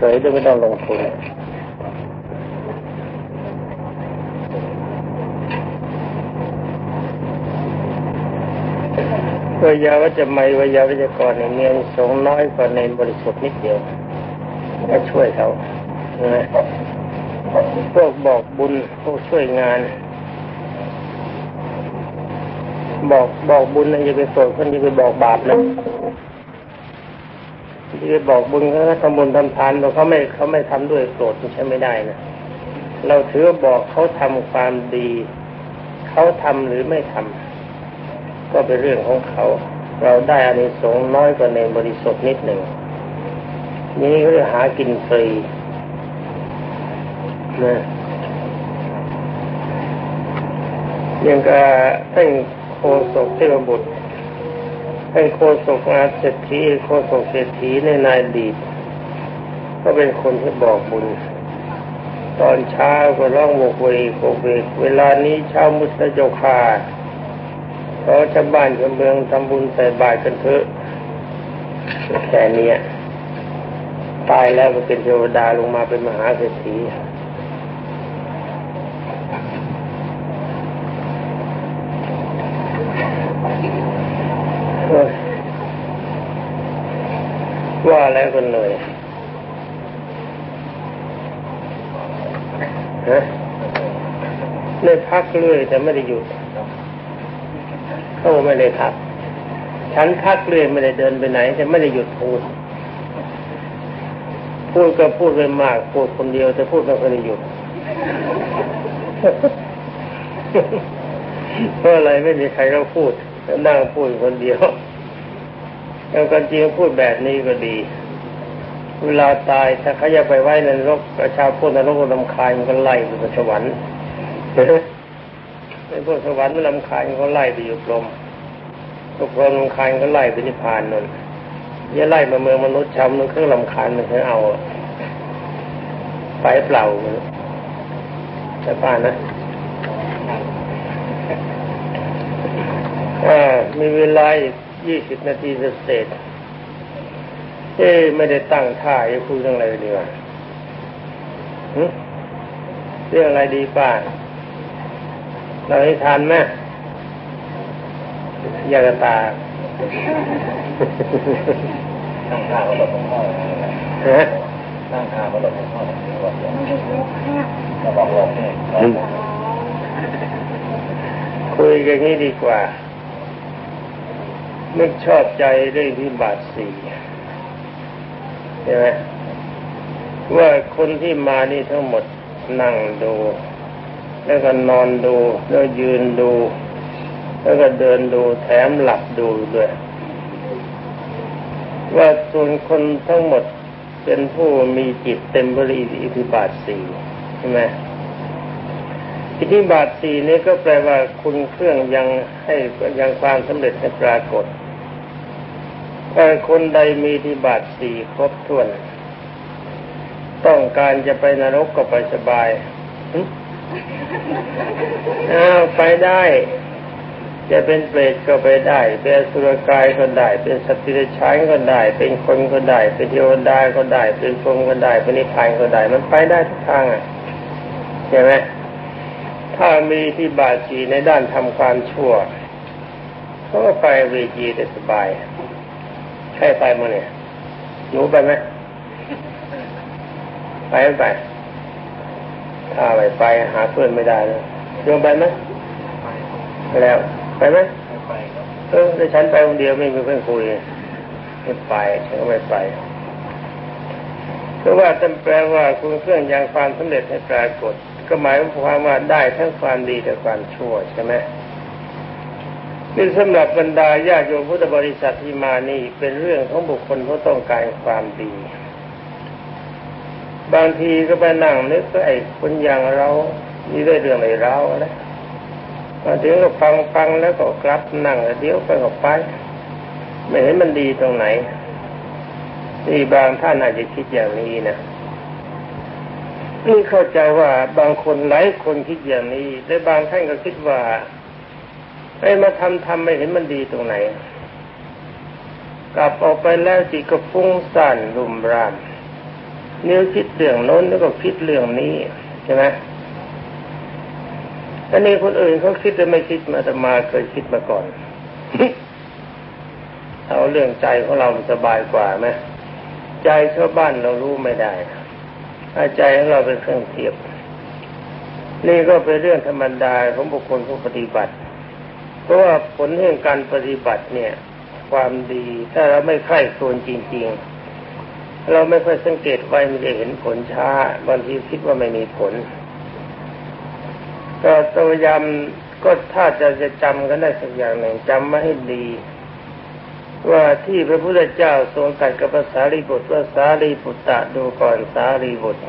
เฉยโดยไม่ต้องลงทุนวิยาวัจไม่วิยาวัจกรเนี่ยมีอนสงน้อยกว่าในบริสุทธิ์นิดเดียวก็ช่วยเขาพวกบอกบุญพวกช่วยงาน บอกบอกบุญนะอย่าไปโกรธคนอย่าไปบอกบาปนะ ที่ไปบอกบุญเขาทำบุญทำทานเราเขาไม่เขาไม่ทำด้วยโกรธใช่ไม่ได้นะเราถือบอกเขาทำความดีเขาทำหรือไม่ทำก็เป็นเรื่องของเขา เราได้อานิสงส์น้อยกว่าในบริสุทธิ์นิดหนึ่งนี้เขาเรียกหากินฟรีนะยังกะท่านโคศกเทพบุตร ท่านโคศกอาเศรษฐีโคศกเศรษฐีในนายดีก็เป็นคนที่บอกบุญ ตอนเช้าก็ร้องโวกเวกโกเวกเวลานี้เช้ามุสลิมคาขอชาวบ้านชาวเมืองทำบุญใส่บาตรกันเถอะแค่นี้ตายแล้วก็เป็นเทวดาลงมาเป็นมหาเศรษฐี ว่าแล้วกันเลยฮะได้พักเรื่อยแต่ไม่ได้หยุดเขาไม่ได้พักฉันพักเรื่อยไม่ได้เดินไปไหน แต่ไม่ได้หยุดพูด พูดก็พูดไปมากพูดคนเดียวแต่พูดไม่เคยได้หยุดเพราะอะไรไม่มีใครเราพูดนั่งพูดคนเดียวแล้วกันจริงพูดแบบนี้ก็ดี เวลาตายถ้าเขาจะไปไว้ในรกประชาพูดนรกลำคายมันก็ไล่ไปสวรรค์ในพวกสวรรค์มันลำคายมันก็ไล่ไปอยู่พรหมพวกพรหมลำคายก็ไล่ไปนิพพานนั่นอย่าไล่มาเมืองมนุษย์ชาวมันเครื่องลำคาญมันเคยเอาไปเปล่าแต่ป้านะมีเวลาอีกยี่สิบนาทีเสร็จ เอ๊ไม่ได้ตั้งท่าจะคุยเรื่องอะไรดีวะเรื่องอะไรดีป้าเราให้ทานไหมยากตาตั้งท่าก็หลบพ่อฮะตั้งท่าก็หลบพ่อเราบอกหลบนี่คุยกันนี้ดีกว่า ไม่ชอบใจเรื่องที่บาทสี่ ใช่ไหมว่าคนที่มานี่ทั้งหมดนั่งดู แล้วก็นอนดู แล้วยืนดู แล้วก็เดินดูแถมหลับดูด้วย ว่าส่วนคนทั้งหมดเป็นผู้มีจิตเต็มบริอิทธิบาทสี่ใช่ไหมอิทธิบาทสี่นี้ก็แปลว่าคุณเครื่องยังให้ยังความสำเร็จให้ปรากฏ ถ้าคนใดมีที่บาทสี่ครบถ้วน ต้องการจะไปนรกก็ไปสบายอ้าวไปได้ จะเป็นเปรตก็ไปได้ เป็นสุรกายก็ได้ เป็นสัตว์ที่ใช้ก็ได้ เป็นคนก็ได้ เป็นเทวดาก็ได้ เป็นพรหมก็ได้ เป็นนิพพานก็ได้ มันไปได้ทุกทางอะใช่ไหมถ้ามีที่บาทสีในด้านทำความชั่วเขาก็ไปเวจีได้สบาย ใช่ไปมั้งเนี่ยหนูไปไหมไปไม่ไป ถ้าไปไปหาเพื่อนไม่ได้เลยโยมไปไหมไปแล้วไปไหมเออถ้าฉันไปคนเดียวไม่มีเพื่อนคุยไม่ไปฉันก็ไม่ไปเพราะว่าท่านแปลว่าคุณเครื่องยังความสำเร็จให้ปรากฏ ก็หมายความว่าได้ทั้งความดีและความชั่วใช่ไหม นี่สำหรับบรรดาญาโยมพุทธบริษัทที่มานี่เป็นเรื่องของบุคคลผู้ต้องการความดี บางทีก็ไปนั่งนึกว่าไอ้คนอย่างเรานี่ได้เรื่องอะไรเราแล้วมาถึงก็ฟังฟังแล้วก็กลับนั่งเดี๋ยวไปก็ไปไม่เห็นมันดีตรงไหนนี่บางท่านอาจจะคิดอย่างนี้นะนี่เข้าใจว่าบางคนหลายคนคิดอย่างนี้และบางท่านก็คิดว่า ไอ้มาทำทำไม่เห็นมันดีตรงไหน กลับออกไปแล้วจิตก็ฟุ้งซ่านรุมรามนิ้วคิดเรื่องโน้นแล้วก็คิดเรื่องนี้ใช่ไหมอันนี้คนอื่นเขาคิดแต่ไม่คิดมาแต่มาเคยคิดมาก่อนเอาเรื่องใจของเราสบายกว่าไหมใจชาวบ้านเรารู้ไม่ได้อาใจของเราเป็นเครื่องเทียบ นี่ก็เป็นเรื่องธรรมดาของบุคคลผู้ปฏิบัติ เพราะว่าผลแห่งการปฏิบัติเนี่ย ความดีถ้าเราไม่ใคร่ครวญจริง ๆ เราไม่ค่อยสังเกตไว้มันจะเห็นผลช้าบางทีคิดว่าไม่มีผล ก็ตัวยำก็ถ้าจะจะจำกันได้สักอย่างหนึ่งจำมาให้ดี ว่าที่พระพุทธเจ้าทรงตรัสกับภาษาลีบุตรว่าสารีบุตรดูก่อนสารีบุตร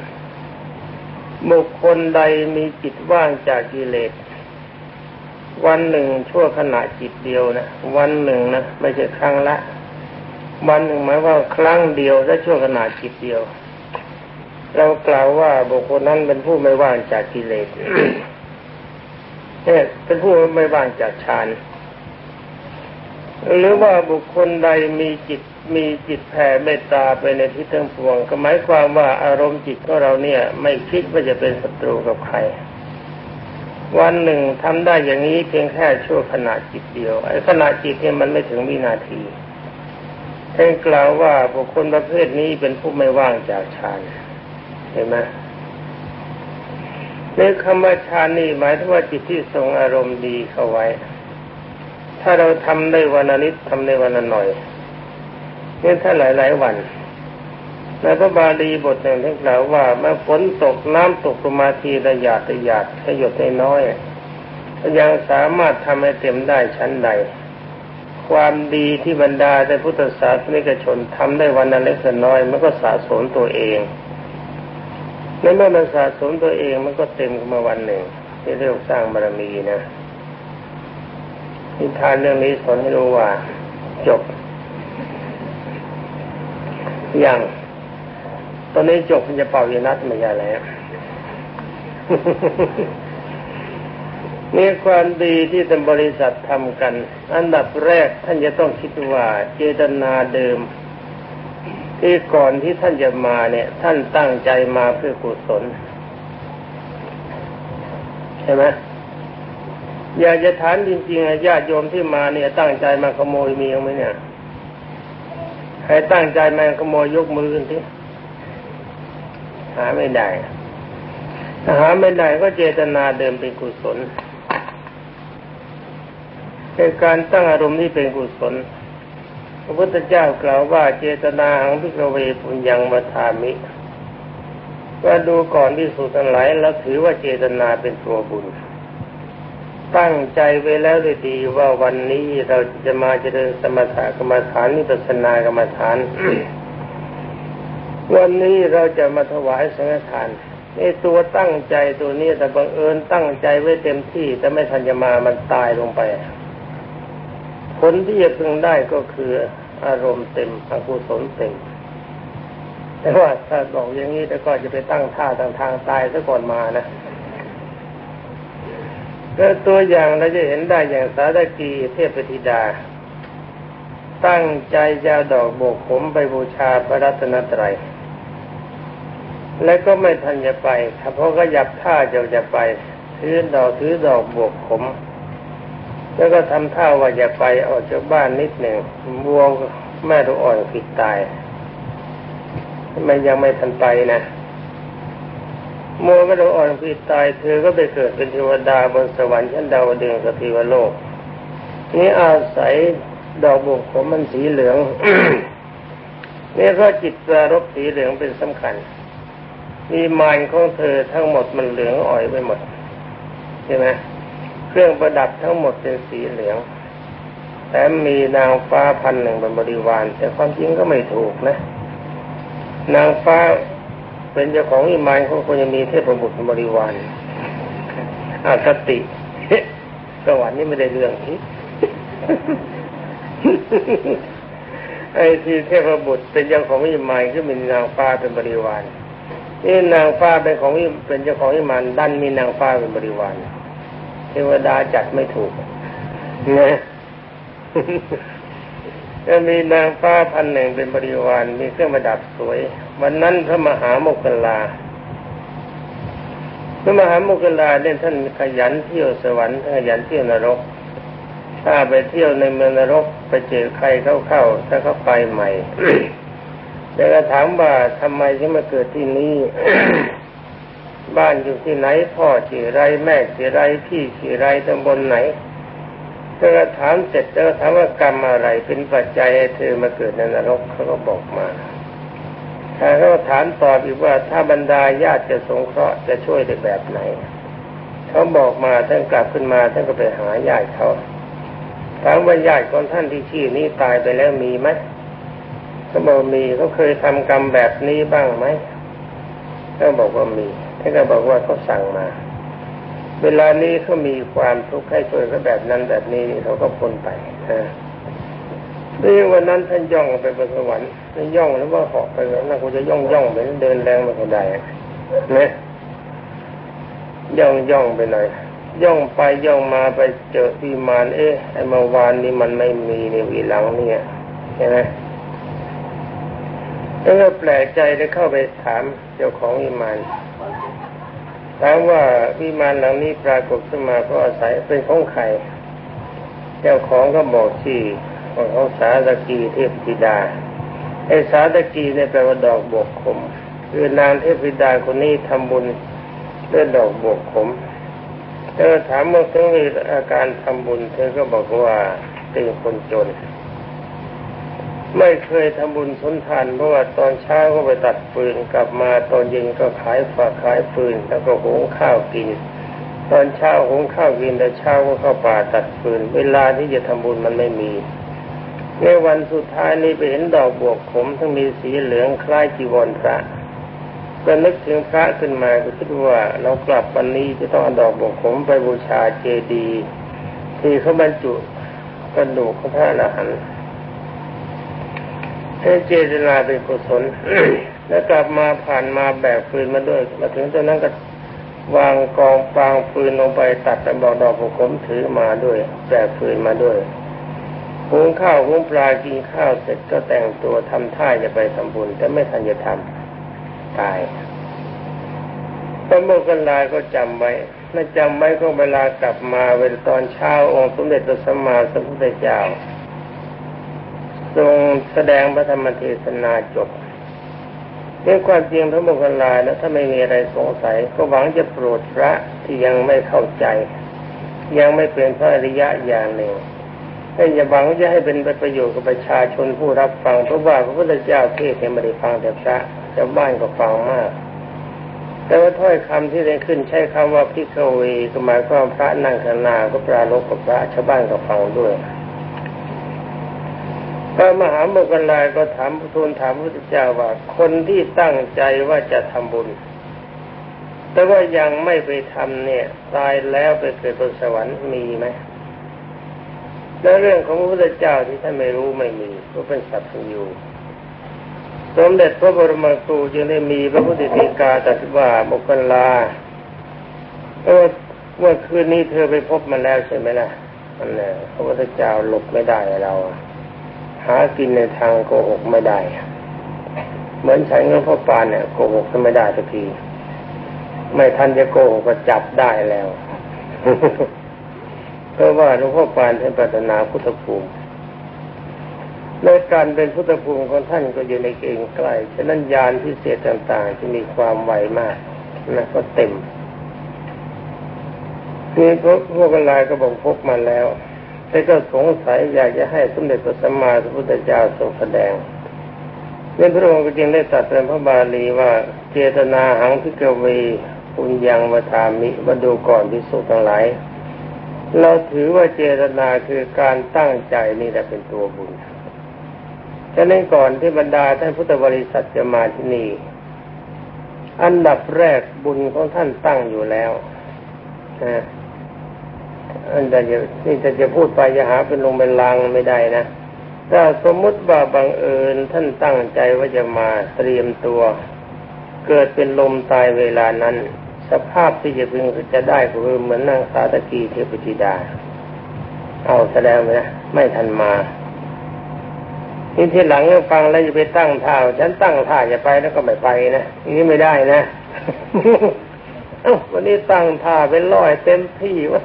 บุคคลใดมีจิตว่างจากกิเลส วันหนึ่งชั่วขณะจิตเดียวนะวันหนึ่งนะไม่ใช่ครั้งละ วันหนึ่งหมายว่าครั้งเดียวและชั่วขณะจิตเดียว เรากล่าวว่าบุคคลนั้นเป็นผู้ไม่ว่างจากกิเลสเนี่ยเป็นผู้ไม่ว่างจากฌานหรือว่าบุคคลใดมีจิตมีจิตแผ่เมตตาไปในทิศทั้งปวงก็หมายความว่าอารมณ์จิตของเราเนี่ย ไม่คิดว่าจะเป็นศัตรูกับใคร วันหนึ่งทำได้อย่างนี้เพียงแค่ชั่วขณะจิตเดียว ไอ้ขณะจิตเนี่ยมันไม่ถึงวินาทีท่านกล่าวว่าบุคคลประเภทนี้เป็นผู้ไม่ว่างจากฌานเห็นไหมในคำว่าฌานนี่หมายถึงว่าจิตที่ทรงอารมณ์ดีเข้าไว้ ถ้าเราทำได้วันนิดทำได้วันหน่อยเนี่ยถ้าหลายๆวัน ในพระบาลีบทหนึ่งท่านกล่าวว่าเมื่อฝนตกน้ำตกลงมาทีระยาดระยาดขยดน้อยยังสามารถทำให้เต็มได้ชั้นใด ความดีที่บรรดาในพุทธศาสนิกชนทำได้วันละเล็กน้อยมันก็สะสมตัวเองในเมื่อมันสะสมตัวเองมันก็เต็มขึ้นมาวันหนึ่งที่เรียกสร้างบารมีนะนิทานเรื่องนี้สอนให้รู้ว่า จบ อย่าง ตอนนี้จบมันจะเป่าอยนัดไม่ใช่แล้วมีความดีที่ท่านบริษัททำกัน อันดับแรกท่านจะต้องคิดว่าเจตนาเดิม ที่ก่อนที่ท่านจะมาเนี่ย ท่านตั้งใจมาเพื่อกุศลใช่ไหมอยากจะถามจริงๆญาติโยมที่มาเนี่ย ตั้งใจมาขโมยมีไหมเนี่ยใครตั้งใจมาขโมยยกมือขึ้นที หาไม่ได้ถ้าหาไม่ได้ก็เจตนาเดิมเป็นกุศลเป็นการตั้งอารมณ์ที่เป็นกุศล พระพุทธเจ้ากล่าวว่าเจตนาหังพิกเวปุญญังมัทามิว่าดูก่อนที่สุดทั้งหลายแล้วถือว่าเจตนาเป็นตัวบุญ ตั้งใจไว้แล้วเลยดีว่าวันนี้เราจะมาเจริญสมถกรรมฐานนิพพานกรรมฐาน วันนี้เราจะมาถวายสังฆทานไอ้ตัวตั้งใจตัวนี้แต่บังเอิญตั้งใจไว้เต็มที่ แต่ไม่ทันจะมามันตายลงไป ผลที่จะพึงได้ก็คืออารมณ์เต็มอกุศลเต็ม แต่ว่าถ้าบอกอย่างนี้แล้วก็จะไปตั้งท่าทางทางตายซะก่อนมานะก็ตัวอย่างเราจะเห็นได้อย่างสาดกีเทพธิดา ตั้งใจจะดอกโบกผมไปบูชาพระรัตนตรัย และก็ไม่ทันจะไปถ้าพอก็ยับท่าจะจะไปถือดอกถือดอกโบกผมแล้วก็ทำท่าว่าจะไปออกจากบ้านนิดหนึ่งวัวแม่ตัวอ่อนผิดตายมันยังไม่ทันไปนะมัวแม่ตัวอ่อนผิดตาย เธอก็ไปเกิดเป็นเทวดาบนสวรรค์ชั้นดาวดึงสติวโลก นี่อาศัยดอกบุกผมมันสีเหลืองนี่เพราะจิตปรารบสีเหลืองเป็นสำคัญ มีมายของเธอทั้งหมดมันเหลืองอ่อยไปหมดใช่ไหมเครื่องประดับทั้งหมดเป็นสีเหลืองแต่มีนางฟ้าพันหนึ่งเป็นบริวาร แต่ความจริงก็ไม่ถูกนะ นางฟ้าเป็นเจ้าของอิมานเขาควรจะมีเทพบุตรบริวารอาสติสวรรค์นี่ไม่ได้เรื่องที่ไอ้ที่เทพบุตรเป็นเจ้าของอิมานก็มีนางฟ้าเป็นบริวาร นี่นางฟ้าเป็นของเป็นเจ้าของอิมานดันมีนางฟ้าเป็นบริวารเทวดาจัดไม่ถูกนะจะมีนางฟ้าพันหนึ่งเป็นบริวารมีเครื่องประดับสวย วันนั้นพระมหาโมกขลาพระมหาโมกขลาเนี่ยท่านขยันเที่ยวสวรรค์ขยันเที่ยวนรก ถ้าไปเที่ยวในเมืองนรกไปเจอใครเข้าๆถ้าเขาไปใหม่ แล้วก็ถามว่าทำไมถึงมาเกิดที่นี่ บ้านอยู่ที่ไหน พ่อชื่อไรแม่ชื่อไรพี่ชื่อไรตำบลไหนแล้วก็ถามเสร็จแล้วถามว่ากรรมอะไรเป็นปัจจัยให้เธอมาเกิดในนรกเขาก็บอกมาถ้าเขาถามตอบอีกว่าถ้าบรรดาญาติจะสงเคราะห์จะช่วยได้แบบไหนเขาบอกมาท่านกลับขึ้นมาท่านก็ไปหาญาติเขาถามว่าญาติของท่านที่ชื่อนี้ตายไปแล้วมีไหม เขาบอกมีเขาเคยทำกรรมแบบนี้บ้างไหมเขาบอกว่ามีท่านก็บอกว่าเขาสั่งมา เวลานี้เขามีความทุกข์ให้ช่วยเขาแบบนั้นแบบนี้เขาก็พ้นไปนะนี่วันนั้นท่านย่องไปบนสวรรค์ท่านย่องแล้วว่าหาะไปแล้วนะกูจะย่องย่องเหมือนเดินแรงมาคนใดนะย่องย่องไปหน่อยย่องไปย่องมาไปเจอวิมาน เอ๊ะไอ้เมื่อวานนี้มันไม่มีในวีหลังเนี่ยใช่ไหม แล้วก็แปลกใจได้เข้าไปถามเจ้าของวิมานถามว่าวิมานหลังนี้ปรากฏขึ้นมาเพราะอาศัยเป็นของใครเจ้าของก็บอกที่ของเขาสาตะกีเทพธิดาไอ้สาตะกีเนี่ยแปลว่าดอกบกขม คือนางเทพธิดาคนนี้ทำบุญด้วยดอกบกขมเธอถามว่าถึงอาการทำบุญเธอก็บอกว่าเป็นคนจน ไม่เคยทำบุญสนทานเพราะว่าตอนเช้าก็ไปตัดฟืนกลับมาตอนเย็นก็ขายฝากขายฟืนแล้วก็หุงข้าวกิน ตอนเช้าหุงข้าวกินแต่เช้าก็เข้าป่าตัดฟืน เวลาที่จะทำบุญมันไม่มี ในวันสุดท้ายนี้ไปเห็นดอกบวกขมทั้งมีสีเหลืองคล้ายจีวรพระก็นึกถึงพระขึ้นมาก็คิดว่าเรากลับวันนี้จะต้องเอาดอกบวกขมไปบูชาเจดีย์ที่เขาบรรจุกระดูกของพระอรหันต์ ให้เจตนาเป็นกุศลแล้วกลับมาผ่านมาแบกฟืนมาด้วย มาถึงตอนนั้นก็วางกองฟางฟืนลงไปตัดแต่บอกดอกบวกขมถือมาด้วยแบกฟืนมาด้วยหุงข้าวหุงปลากินข้าวเสร็จก็แต่งตัวทำท่าจะไปทำบุญแต่ไม่ทันจะทำตายพระโมกขันลาก็จำไว้ถ้าจำไว้ก็เวลากลับมาเวลาตอนเช้าองค์สมเด็จพระสัมมาสัมพุทธเจ้า ทรงแสดงพระธรรมเทศนาจบเรื่องความจริงพระโมกขันลานะถ้าไม่มีอะไรสงสัย ก็หวังจะโปรดพระที่ยังไม่เข้าใจ ยังไม่เป็นพระอริยะอย่างหนึ่งให้อย่าหวังจะให้เป็นประโยชน์กับประชาชนผู้รับฟังเพราะว่าพระพุทธเจ้าเทศน์ไม่ได้ฟังแต่พระชาวบ้านก็ฟังมาก แต่ว่าถ้อยคำที่ได้ขึ้นใช้คำว่าพิฆเวก็หมายความพระนั่งข้างหน้าก็ปราลบกับพระชาวบ้านก็ฟังด้วย พระมหาโมกขลายก็ถามพระทูลถามพระพุทธเจ้าว่า คนที่ตั้งใจว่าจะทำบุญ แต่ว่ายังไม่ไปทำเนี่ย ตายแล้วไปเกิดบนสวรรค์มีไหมและเรื่องของพระพุทธเจ้าที่ท่านไม่รู้ไม่มีก็เป็นสัตว์อยู่สมเด็จพระบรมครูจึงได้มีพระพุทธฎีกาตรัสว่าโมกขลาเออว่าคืนนี้เธอไปพบมันแล้วใช่ไหมล่ะมันแหละพระพุทธเจ้าหลบไม่ได้เรา หากินในทางโกหกไม่ได้ เหมือนใช้เงินพ่อปานเนี่ยโกหกไม่ได้สักที ไม่ทันจะโกหกก็จับได้แล้วเพราะว่าหลวงพ่อปานท่านปรารถนาพุทธภูมิในการเป็นพุทธภูมิของท่านก็อยู่ในเกณฑ์ใกล้ ฉะนั้นยานพิเศษต่างๆ จะมีความไวมากนะก็เต็มนี่พวกพวกลายก็บอกพบมาแล้ว แต่ก็สงสัยอยากจะให้สมเด็จพระสัมมาสัมพุทธเจ้าทรงแสดงเนื่อพระองค์ก็จึงได้ตรัสเป็นพระบาลีว่าเจตนาหังพิกเวปุญญังวทามิมาดูก่อนพิสุทั้งหลาย เราถือว่าเจตนาคือการตั้งใจนี่แหละเป็นตัวบุญฉะนั้นก่อนที่บรรดาท่านพุทธบริษัทจะมาที่นี่อันดับแรกบุญของท่านตั้งอยู่แล้วนะ อันจะนี่จะจะพูดไปจะหาเป็นลงเป็นลางไม่ได้นะ ถ้าสมมุติว่าบังเอิญท่านตั้งใจว่าจะมาเตรียมตัว เกิดเป็นลมตายเวลานั้น สภาพที่จะพึงจะได้ก็คือเหมือนนางสาตะกีเทพธิดา เอาแสดงไหมนะไม่ทันมานี่ทีหลังฟังแล้วจะไปตั้งท่าฉันตั้งท่าจะไปแล้วก็ไม่ไปนะนี้ไม่ได้นะวันนี้ตั้งท่าเป็นร้อยเต็มที่วะ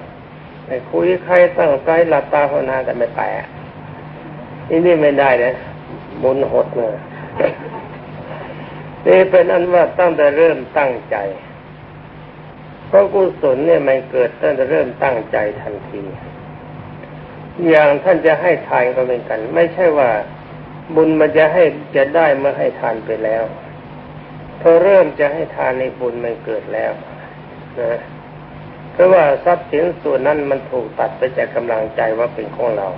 คุยใครตั้งใจหลับตาภาวนาแต่ไม่ไปอะนี่นี่ไม่ได้นะบุญหดเลยนี่เป็นอันว่าตั้งแต่เริ่มตั้งใจ เพราะกุศลเนี่ยมันเกิดตั้งแต่เริ่มตั้งใจทันที อย่างท่านจะให้ทานก็เป็นกัน ไม่ใช่ว่าบุญมันจะให้จะได้เมื่อให้ทานไปแล้วพอเริ่มจะให้ทานในบุญมันเกิดแล้วนะ เพราะว่าทรัพย์สินส่วนนั้นมันถูกตัดไปจากกำลังใจว่าเป็นของเรา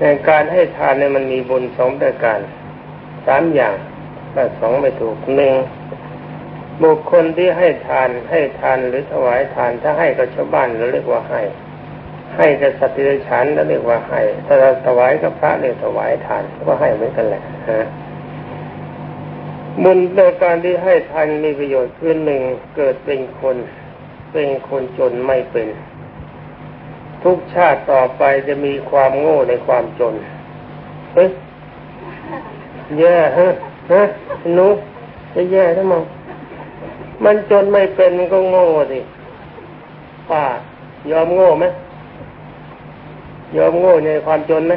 ในการให้ทานเนี่ยมันมีบุญสองประการสามอย่างแต่สองไม่ถูกหนึ่งบุคคลที่ให้ทานให้ทานหรือถวายทานถ้าให้กับชาวบ้านเราเรียกว่าให้ ให้กับสัตว์ที่ฉันเราเรียกว่าให้ถ้าเราถวายกับพระเรียกถวายทานก็ให้เหมือนกันแหละฮะบุญในการที่ให้ทานมีประโยชน์คือหนึ่งเกิดเป็นคน เป็นคนจนไม่เป็น ทุกชาติต่อไปจะมีความโง่ในความจนเฮ้ยแย่ฮะฮะหนูจะแย่ทำไมมันจนไม่เป็นก็โง่สิป้ายอมโง่ไหมยอมโง่ในความจนไหม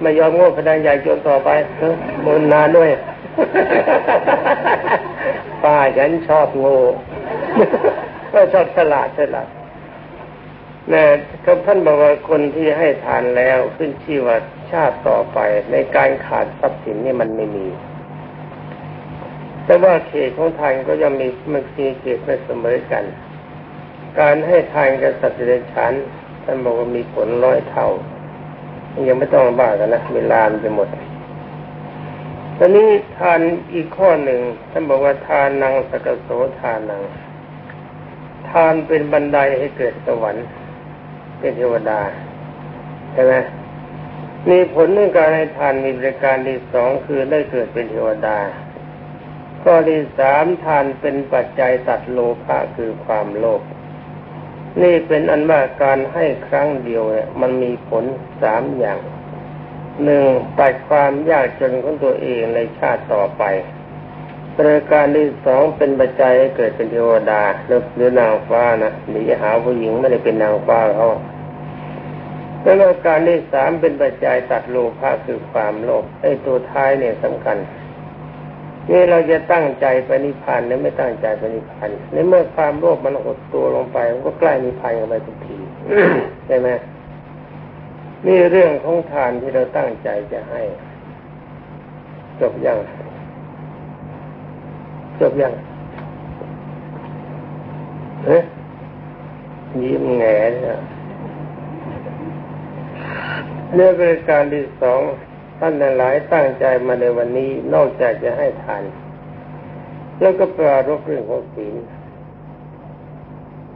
ไม่ยอมโง่พนันใหญ่จนต่อไปเออมุนนานด้วยป้าฉันชอบโง่ ก็ชอบฉลาดฉลาดนะก็ท่านบอกว่าคนที่ให้ทานแล้วขึ้นชื่อว่าชาติต่อไปในการขาดทรัพย์สินนี่มันไม่มี แต่ว่าเขตของทานก็ยังมีมันมีเขตไม่เสมอกัน การให้ทานกับสัตว์เดรัจฉานท่านบอกว่ามีผลร้อยเท่า ยังไม่ต้องบ้ากันนะเวลามันจะหมดตอนนี้ทานอีกข้อหนึ่งท่านบอกว่าทานนางสกโสทานัง ทานเป็นบันไดให้เกิดสวรรค์ เป็นเทวดาใช่ไหมมีผลในการให้ทานมีบริการที่สองคือได้เกิดเป็นเทวดา ข้อที่สามทานเป็นปัจจัยตัดโลภะคือความโลภนี่เป็นอันว่าการให้ครั้งเดียวเนี่ยมันมีผลสามอย่างหนึ่งตัดความยากจนของตัวเองในชาติต่อไป ประการที่สองเป็นปัจจัยให้เกิดเป็นเทวดาหรือหรือนางฟ้านะหนีหาผู้หญิงไม่ได้เป็นนางฟ้าเขาแล้วการที่สามเป็นปัจจัยตัดโลภะคือความโลภไอ้ตัวท้ายเนี่ยสำคัญนี่เราจะตั้งใจไปนิพพานหรือไม่ตั้งใจไปนิพพานในเมื่อความโลภมันหดตัวลงไปมันก็ใกล้นิพพานกันไปทุกทีใช่ไหมนี่เรื่องของทานที่เราตั้งใจจะให้ จบยัง จบยังเฮ้ยยิ้มแง่เนี่ยเรื่องบริการที่สองท่านหลายตั้งใจมาในวันนี้ นอกจากจะให้ทานแล้วก็ปรารบเรื่องของศีล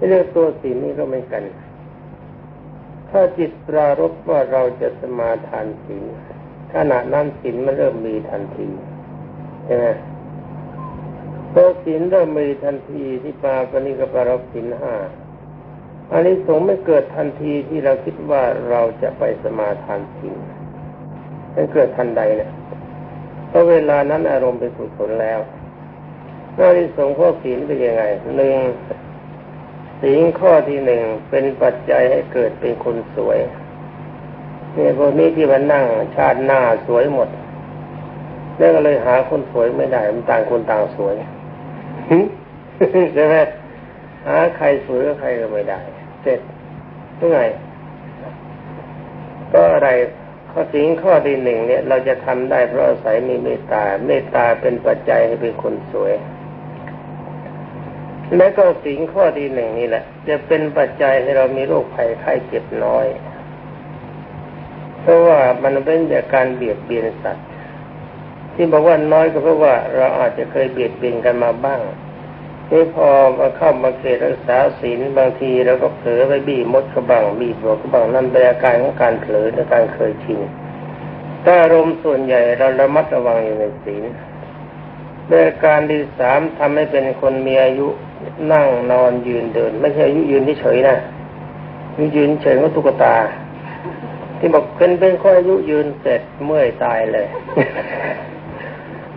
เรื่องตัวศีลนี่ก็ไม่กัน ถ้าจิตปรารบว่าเราจะสมาทานศีลขณะนั้นศีลมันเริ่มมีทันทีใช่ไหม พอศีลเริ่มมีทันทีที่ปาปณิกปารบศีลห้าอันนี้สงไม่เกิดทันทีที่เราคิดว่าเราจะไปสมาทานศีลมันเกิดทันใดเนี่ยเพราะเวลานั้นอารมณ์เป็นสุศลแล้วหน้าที่สงข้อศีลเป็นยังไงหนึ่งศีลข้อที่หนึ่งเป็นปัจจัยให้เกิดเป็นคนสวยเนี่ยพวกนี้ที่มันนั่งชาติหน้าสวยหมดแล้วก็เลยหาคนสวยไม่ได้มันต่างคนต่างสวย ใช่ไหมหาใครสวยก็ใครก็ไม่ได้เสร็จยังไงก็อะไรข้อสิ่งข้อที่หนึ่งเนี่ย เราจะทำได้เพราะอาศัยมีเมตตา เมตตาเป็นปัจจัยให้เป็นคนสวย และก็สิ่งข้อที่หนึ่งนี่แหละ จะเป็นปัจจัยให้เรามีโรคภัยไข้เจ็บน้อย เพราะว่ามันเป็นจากการเบียดเบียนสัตว์ ที่บอกว่าน้อยก็เพราะว่าเราอาจจะเคยเบียดเบียนกันมาบ้างนี่พอมาเข้ามาเขตรักษาศีลบางทีเราก็เผลอไปบี้มดกระบังบี้บัวกระบังนั่นเป็นอาการของการเผลอและการเคยชินถ้าอารมณ์ส่วนใหญ่เราระมัดระวังอยู่ในศีลโดยการที่สามทำให้เป็นคนมีอายุนั่งนอนยืนเดิน ไม่ใช่อายุยืนเฉยนะยืนเฉยก็ตุ๊กตา ที่บอกเป็นเป็นคนอายุยืนเสร็จเมื่อยตายเลย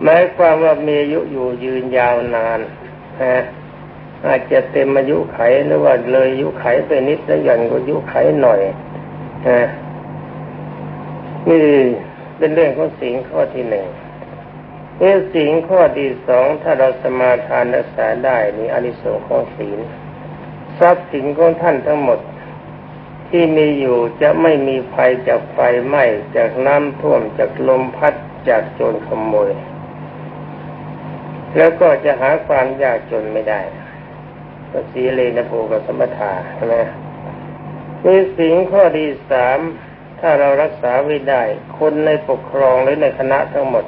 หมายความว่ามีอายุอยู่ยืนยาวนานนะอาจจะเต็มอายุไขหรือว่าเลยอายุไขไปนิดแล้วอย่างอายุไขหน่อยนะนี่เป็นเรื่องของสิ่งข้อที่หนึ่งเอสิ่งข้อที่สองถ้าเราสมาทานรักษาได้นี่อานิสงส์ของศีลทรัพย์สินของท่านทั้งหมดที่มีอยู่จะไม่มีภัยจากไฟไหม้จากน้ำท่วมจากลมพัดจากโจรขโมย แล้วก็จะหาความยากจนไม่ได้ก็สีเลนะโภกับสมถะนะมีสิ่งข้อดีสามถ้าเรารักษาไว้ได้ คนในปกครองหรือในคณะทั้งหมด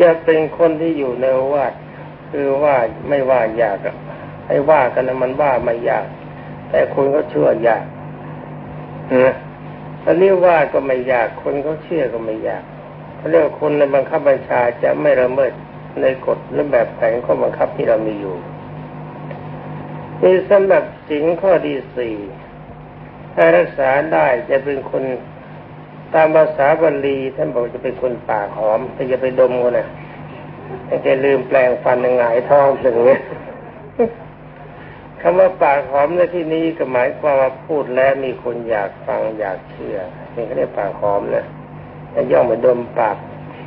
จะเป็นคนที่อยู่ในวาดคือว่าไม่ว่ายากให้ว่ากันนะมันว่าไม่ยาก แต่คนก็เชื่อยากนะอันนี้ว่าก็ไม่ยาก คนเขาเชื่อก็ไม่ยากเขาเรียกคนในบังคับบัญชาจะไม่ละเมิด ในกฎหรือแบบแผนข้อบังคับที่เรามีอยู่นี่สำหรับสิ่งข้อที่สี่ถ้ารักษาได้จะเป็นคนตามภาษาบาลีท่านบอกจะเป็นคนปากหอมแต่จะไปดมกันนะแต่จะลืมแปลงฟันหงายท้องถึงเนี่ยคำว่าปากหอมในที่นี้ก็หมายความว่าพูดแล้วมีคนอยากฟังอยากเชื่อนี่เขาเรียกปากหอมนะแต่ย่องไปดมปาก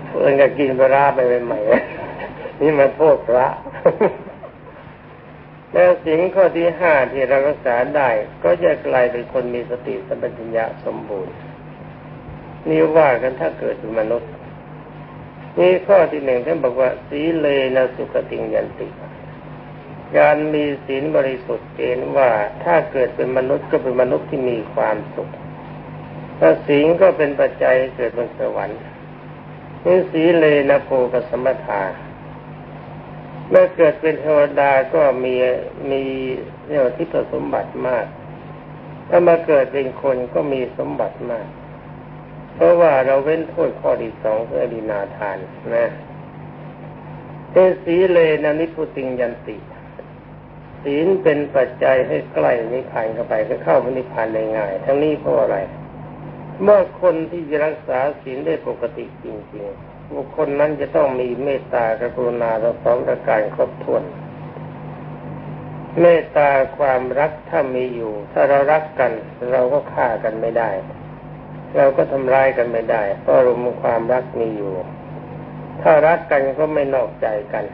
เพื่อนก็กินปลาไปใหม่ๆ นี่มันโทษพระแล้วสิ่งข้อที่ห้าที่เรารักษาได้ ก็จะกลายเป็นคนมีสติสัมปชัญญะสมบูรณ์ นี่ว่ากันถ้าเกิดเป็นมนุษย์ นี่ข้อที่หนึ่งท่านบอกว่า สีเลนะสุขติงยันติการมีศีลบริสุทธิ์เกณฑ์ว่าถ้าเกิดเป็นมนุษย์ก็เป็นมนุษย์ที่มีความสุขถ้าศีลก็เป็นปัจจัยเกิดบนสวรรค์นี่สีเลนะโพกสมถา เมื่อเกิดเป็นเทวดาก็มีมีเรียกว่าทิพสมบัติมาก ถ้ามาเกิดเป็นคนก็มีสมบัติมาก เพราะว่าเราเว้นโทษข้อที่สองคืออดีนาทานนะเทสีเลนะนิพุติงยันติศีลเป็นปัจจัยให้ใกล้นิพพานเข้าไปก็เข้าไปนิพพานได้ง่าย ทั้งนี้เพราะอะไร เมื่อคนที่รักษาศีลได้ปกติจริง ๆ บุคคลนั้นจะต้องมีเมตตากรุณาทั้งสองประการครบถ้วน เมตตาความรักถ้ามีอยู่ ถ้าเรารักกัน เราก็ฆ่ากันไม่ได้ เราก็ทำร้ายกันไม่ได้ เพราะรมความรักมีอยู่ ถ้ารักกันก็ไม่นอกใจกัน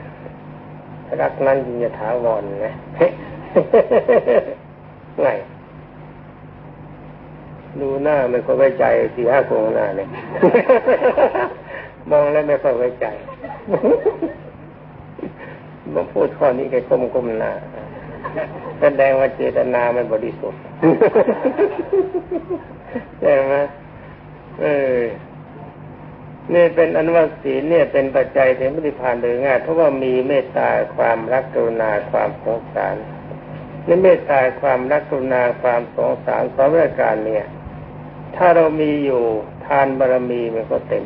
รักนั้นจึงจะถาวรนะไงดูหน้าไม่ค่อยไว้ใจสี่ห้าคงหน้าเนี่ย มองแล้วไม่ค่อยไว้ใจมาพูดข้อนี้แกก้มก้มหน้าแสดงว่าเจตนามันบริสุทธิ์ใช่ไหมเออนี่เป็นอนุวัสีเนี่ยเป็นปัจจัยถึงปฏิพานโดยง่ายเพราะว่ามีเมตตาความรักกรุณาความสงสารนี่เมตตาความรักกรุณาความสงสารสองประการเนี่ย ถ้าเรามีอยู่ทานบารมีมันก็เต็ม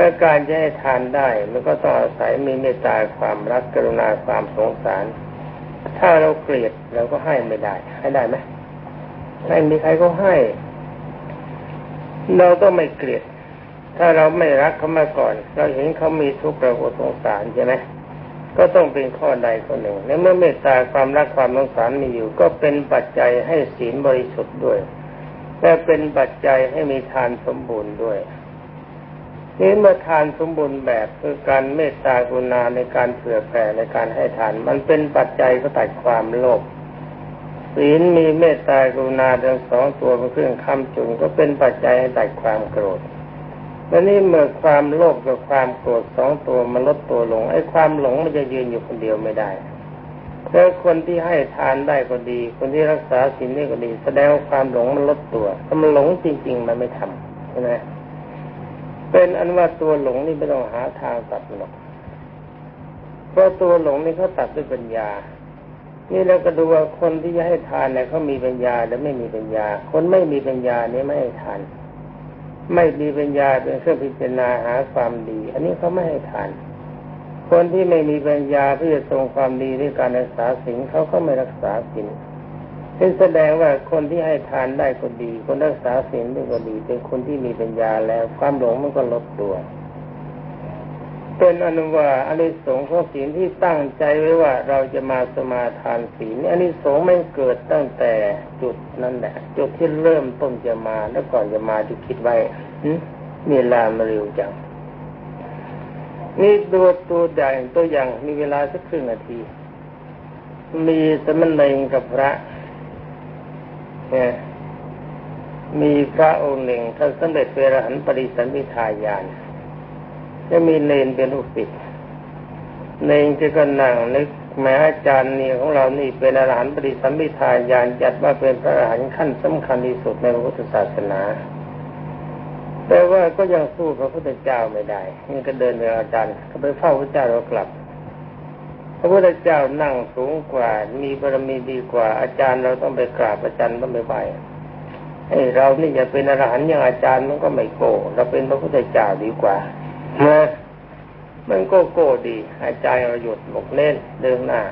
ถ้าการจะให้ทานได้ มันก็ต้องอาศัยมีเมตตาความรักกรุณาความสงสาร ถ้าเราเกลียดเราก็ให้ไม่ได้ ให้ได้ไหมไม่มีใครก็ให้ เราต้องไม่เกลียด ถ้าเราไม่รักเขามาก่อน เราเห็นเขามีทุกข์เราก็สงสารใช่ไหมก็ต้องเป็นข้อใดข้อหนึ่งในเมื่อเมตตาความรักความสงสารมีอยู่ ก็เป็นปัจจัยให้ศีลบริสุทธิ์ด้วยและเป็นปัจจัยให้มีทานสมบูรณ์ด้วย นี่เมื่อทานสมบูรณ์แบบคือการเมตตากรุณาในการเผื่อแผ่ในการให้ทาน มันเป็นปัจจัยก็ตัดความโลภศีลมีเมตตากรุณาทั้งสองตัวเป็นเครื่องค้ำจุนก็เป็นปัจจัยให้ตัดความโกรธและนี่เมื่อความโลภกับความโกรธสองตัวมันลดตัวลงไอ้ความหลงมันจะยืนอยู่คนเดียวไม่ได้แล้วคนที่ให้ทานได้ก็ดี คนที่รักษาศีลนี่ก็ดี แสดงความหลงมันลดตัวถ้ามันหลงจริง ๆ มันไม่ทำใช่ไหม เป็นอันว่าตัวหลงนี่ไม่ต้องหาทางตัดหรอกเพราะตัวหลงนี่เขาตัดด้วยปัญญา นี่เราก็ดูว่าคนที่จะให้ทานเนี่ยเขามีปัญญาหรือไม่มีปัญญา คนไม่มีปัญญานี่ไม่ให้ทาน ไม่มีปัญญาเป็นเครื่องพิจารณาหาความดี อันนี้เขาไม่ให้ทาน คนที่ไม่มีปัญญาเพื่อทรงความดีด้วยการรักษาสิ่งเขาก็ไม่รักษาสิ่ง เป็นแสดงว่าคนที่ให้ทานได้ก็ดี คนรักษาศีลได้ก็ดี เป็นคนที่มีปัญญาแล้ว ความหลงมันก็ลดตัวเป็นอนุว่าอนิสงส์ของศีลที่ตั้งใจไว้ว่าเราจะมาสมาทานศีลนี่อนิสงส์ไม่เกิดตั้งแต่จุดนั้นแหละ จุดที่เริ่มต้นจะมาแล้วก่อนจะมาที่คิดไว้มีลามาเร็วจัง นี่ตัวตัวอย่างตัวอย่างมีเวลาสักครึ่งนาที มีสมณเณรกับพระ มีพระองค์หนึ่งท่านสำเร็จเป็นอรหันต์ปริสันมิทายานจะมีเนนเป็นลูกศิษย์เนนจะก็นั่งนึกแม้อาจารย์นี่ของเรานี่เป็นอรหันต์ปริสัมมิทายานจัดว่าเป็นพระอรหันต์ขั้นสำคัญที่สุดในพระพุทธศาสนา แต่ว่าก็ยังสู้พระพุทธเจ้าไม่ได้ นี่ก็เดินไปอาจารย์ก็ไปเฝ้าพระเจ้าเรากลับ พระพุทธเจ้านั่งสูงกว่า มีบารมีดีกว่า อาจารย์เราต้องไปกราบอาจารย์ต้องไปไหว้ไอ้เรานี่จะเป็นอรหันต์อย่างอาจารย์มันก็ไม่โกเราเป็นพระพุทธเจ้าดีกว่านะมันก็โก้ดีหาจารยใจเราหยุดบอกเล่นเดินหน้า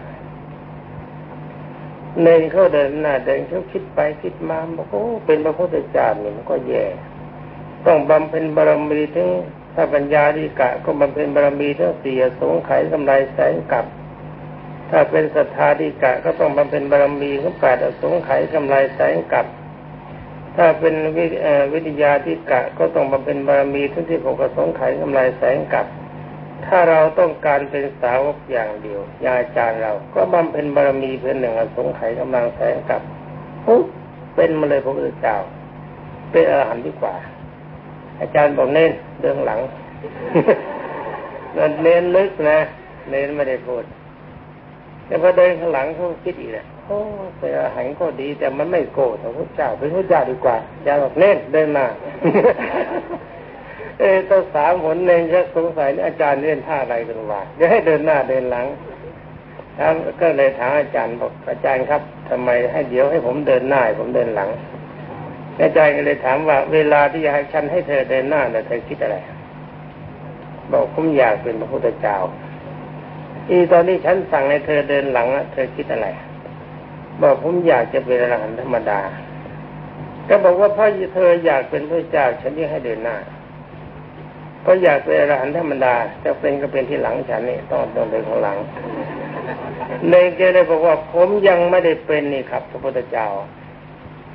เน้นเขาเดินหน้าเดินเขาคิดไปคิดมาบอกโอ้เป็นพระพุทธเจ้านี่มันก็แย่ ต้องบำเพ็ญบารมีถึงถ้าปัญญาดีกะ ก็บำเพ็ญบารมีทั้งสี่สงไขกำไรแสงกับ ถ้าเป็นศรัทธาดีกะก็ต้องบำเพ็ญบารมีของแปดอสงไขกำไรแสงกับถ้าเป็นวิทยาธิกะก็ต้องมาเป็นบารมีทั้งที่หกอสงไขกำไรแสงกับถ้าเราต้องการเป็นสาวกอย่างเดียวยาอาจารย์เรา ก็บำเพ็ญบารมีเพื่อหนึ่งอสงไขยกำลังแสงกับปุ๊บเป็นมาเลยพระพุทธเจ้าเป็นอรหันต์ดีกว่า อาจารย์บอกเน้นเรื่องหลังเน้นลึกนะ เน้นไม่ได้พูด แต่พอเดินข้างหลังเขาคิดอีกแหละโอ้เป็นอาหารก็ดี แต่มันไม่โกรธพระเจ้าเป็นพระเจ้าดีกว่าอย่าบอกเล่นเดินมาเออตัวสามหนเองจะสงสัยอาจารย์เล่นท่าอะไรกันวะเดี๋ยวให้เดินหน้าเดินหลังครับก็เลยถามอาจารย์บอกอาจารย์ครับทำไมให้เดี๋ยวให้ผมเดินหน้าผมเดินหลังอาจารย์ก็เลยถามว่า เวลาที่จะให้ฉันให้เธอเดินหน้าเนี่ยเธอคิดอะไร บอกผมอยากเป็นพระพุทธเจ้า อีตอนนี้ฉันสั่งให้เธอเดินหลังเธอคิดอะไรบอกผมอยากจะเป็นอรหันต์ธรรมดา ก็บอกว่าพ่อเธออยากเป็นพระเจ้า ฉันนี่ให้เดินหน้าก็อยากเป็นอรหันต์ธรรมดาจะเป็นก็เป็นที่หลังฉันนี่ต้องต้องเดินข้างหลังเลยแกเลยบอกว่าผมยังไม่ได้เป็นนี่ครับ พระพุทธเจ้า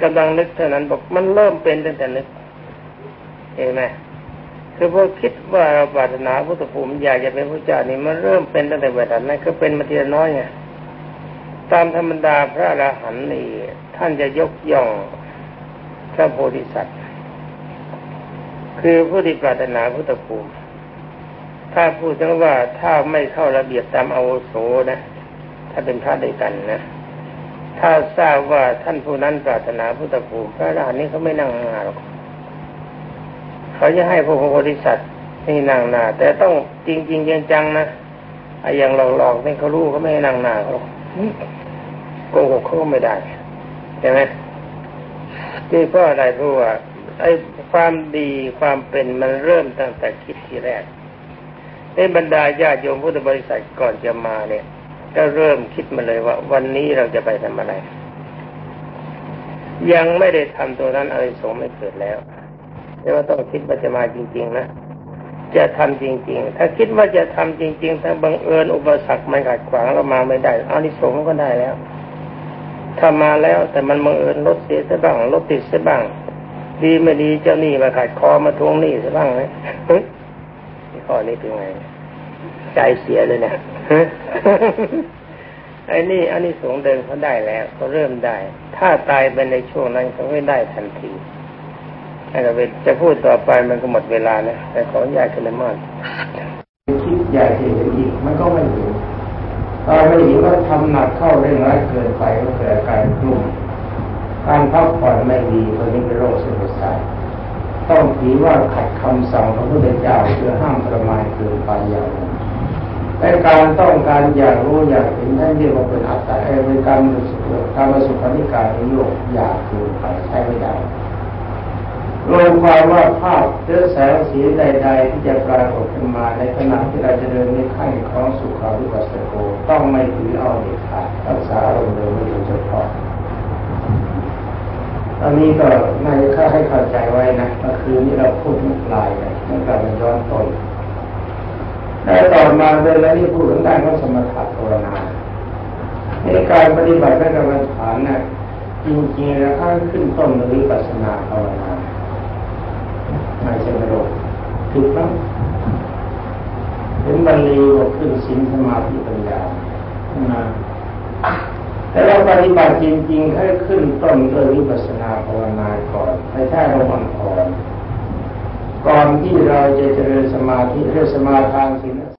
กำลังนึกเท่านั้นบอกมันเริ่มเป็นตั้งแต่นึกเห็นไหม คือพอคิดว่าเราปรารถนาพุทธภูมิอยากจะเป็นพระเจ้านี่มันเริ่มเป็นตั้งแต่เวลานั้นก็เป็นมาทีละน้อยไงตามธรรมดาพระอรหันต์นี่ท่านจะยกย่องพระโพธิสัตว์ คือผู้ที่ปรารถนาพุทธภูมิ ถ้าพูดถึงว่าถ้าไม่เข้าระเบียบตามอาวุโสนะ ถ้าเป็นพระด้วยกันนะ ถ้าทราบว่าท่านผู้นั้นปรารถนาพุทธภูมิ พระอรหันต์นี้เขาไม่นั่งหน้าหรอก เขาจะให้พระโพธิสัตว์นี่นั่งหน้าแต่ต้องจริงจริงจังๆนะไอ้อย่างหลอกๆนี่เขารู้เขาไม่ให้นั่งหน้าเขาโกหกเขาไม่ได้ใช่ไหมนี่เพราะอะไรเพราะว่าไอ้ความดีความเป็นมันเริ่มตั้งแต่คิดทีแรกในบรรดาญาโยมพุทธบริษัทก่อนจะมาเนี่ย ก็เริ่มคิดมาเลยว่า วันนี้เราจะไปทำอะไร ยังไม่ได้ทำตัวนั้นอะไรสงไม่เกิดแล้ว แต่ว่าต้องคิดว่าจะมาจริง ๆ นะ จะทำจริง ๆ ถ้าคิดว่าจะทำจริง ๆ ถ้าบังเอิญอุปสรรคมันขัดขวางเรามาไม่ได้อานิสงส์ก็ได้แล้วถ้ามาแล้วแต่มันบังเอิญรถเสียซะบ้างรถติดซะบ้าง ดีไม่ดีเจ้าหนี้มาขัดคอมาทวงหนี้ซะบ้างนะข้อนี้เป็นไง ใจเสียเลยเนี่ยไอ้นี่อันนี้สงเดินเขาได้แล้วเขาเริ่มได้ ถ้าตายไปในช่วงนั้นเขาไม่ได้ทันที ไอ้เราจะพูดต่อไปมันก็หมดเวลานะแต่ขออนุญาตกันมากคิดใหญ่ที่อีกมันก็ไม่ถึงตอนไม่หิวก็ทำหนักเข้าเรื่องร้ายเกินไปก็เกิดอาการกลุ่มการพักผ่อนไม่ดีตัวนี้เป็นโรคเส้นประสาทต้องถือว่าขัดคำสั่งของพระพุทธเจ้าเพื่อห้ามประมาทเกินไปอย่างในการต้องการอยากรู้อยากเห็นท่านเรียกว่าเป็นอัตตาเอเป็นการรู้สึกการประสบการณ์การในโลกอยากเกินไปใช้ไม่ได้ รวมความว่าภาพเจือแสงสีใด ๆ ที่จะปรากฏขึ้นมาในขณะที่เราจะเดินในขั้นของสุขาวิปัสสโกต้องไม่ถือเอาเด็ดขาดรักษาอารมณ์เดิมไม่โดยเฉพาะตอนนี้ก็นายข้าให้เข้าใจไว้นะเมื่อคืนนี้เราพูดมุกลายเลยเมื่อกลับมาย้อนต้นแต่ต่อมาเวลาที่พูดถึงด้านของสมถะภาวนาในการปฏิบัติพระกรรมฐานนะจริงๆแล้วถ้าขึ้นต้นหรือปัสนาภาวนา ไม่ใช่ไม่รู้ถูกต้องถึงบาลีบอกขึ้นสินสมาธิปัญญานะแต่เราปฏิบัติจริงๆให้ขึ้นต้นด้วยวิปัสสนาภาวนาก่อนให้แท้ระวังก่อนก่อนที่เราจะเจริญสมาธิเรื่องสมาทานสิน